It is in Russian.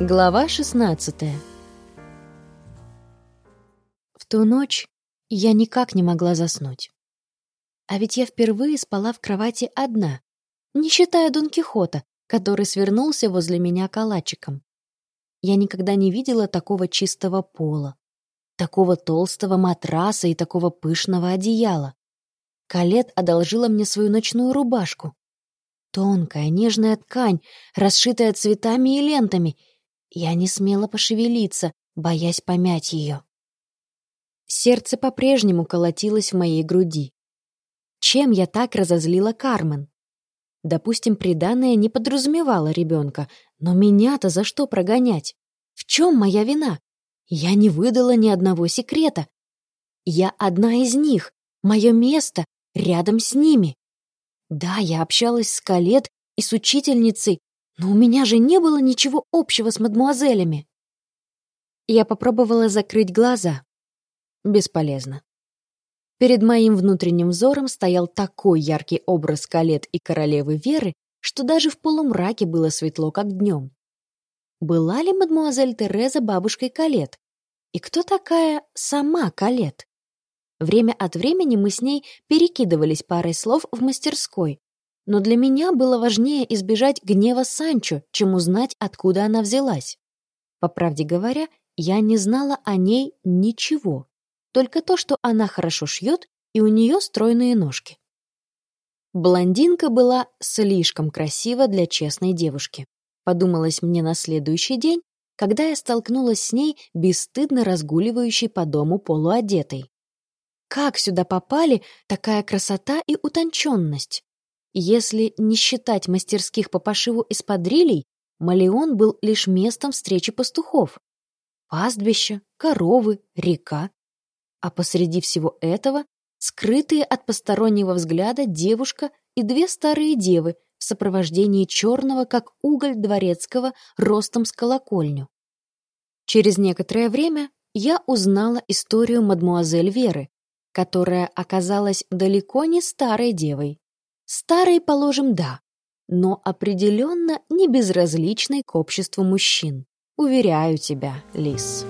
Глава 16 В ту ночь я никак не могла заснуть. А ведь я впервые спала в кровати одна, не считая Дон Кихота, который свернулся возле меня калачиком. Я никогда не видела такого чистого пола, такого толстого матраса и такого пышного одеяла. Калет одолжила мне свою ночную рубашку. Тонкая, нежная ткань, расшитая цветами и лентами — я не смела пошевелиться, боясь помять ее. Сердце по-прежнему колотилось в моей груди. Чем я так разозлила Кармен? Допустим, приданное не подразумевало ребенка, но меня-то за что прогонять? В чем моя вина? Я не выдала ни одного секрета. Я одна из них, мое место рядом с ними. Да, я общалась с Калет и с учительницей, но у меня же не было ничего общего с мадмуазелями. Я попробовала закрыть глаза. Бесполезно. Перед моим внутренним взором стоял такой яркий образ Калет и королевы Веры, что даже в полумраке было светло, как днем. Была ли мадмуазель Тереза бабушкой Калет? И кто такая сама Калет? Время от времени мы с ней перекидывались парой слов в мастерской, но для меня было важнее избежать гнева Санчо, чем узнать, откуда она взялась. По правде говоря, я не знала о ней ничего, только то, что она хорошо шьет и у нее стройные ножки. Блондинка была слишком красива для честной девушки. Подумалось мне на следующий день, когда я столкнулась с ней, бесстыдно разгуливающей по дому полуодетой. Как сюда попали такая красота и утонченность? Если не считать мастерских по пошиву эспадрилей, Малеон был лишь местом встречи пастухов. Пастбище, коровы, река. А посреди всего этого скрытые от постороннего взгляда девушка и две старые девы в сопровождении черного, как уголь дворецкого, ростом с колокольню. Через некоторое время я узнала историю мадмуазель Веры, которая оказалась далеко не старой девой. Старой, положим, да, но определенно не безразличной к обществу мужчин. Уверяю тебя, Лис.